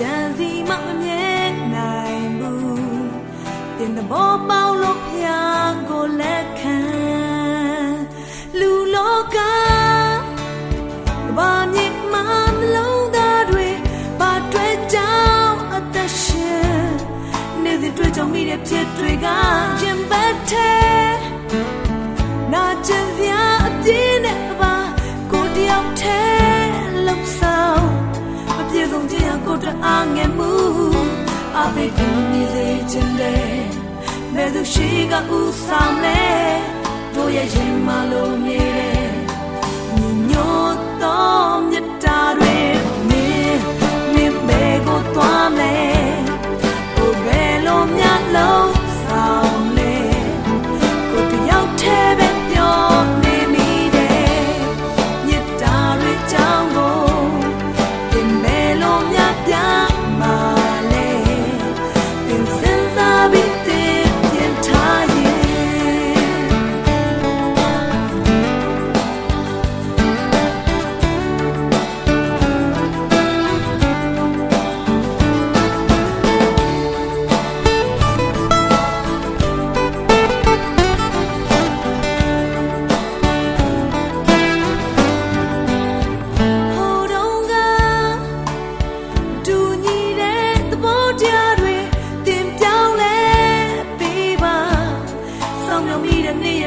ကြံစီမှမမြဲနိုင်ဘူးတင်တဲ့ဘောပေါလို့ဖျားကိုလက်ခံလူလောကဘာမြင်မှမလုံးသားတွေဘာတွေ့ကြောင်အသက်ရှင်နေတဲ့တွေ့ကြုံမိတဲ့ဖြစ်တွေက ပဲကုန်နေစေချင်တယ်ဘယ်သူရှိကဥဆောင်လဲတို့ရဲ့ရင်မလို့နေတယ် não miran nem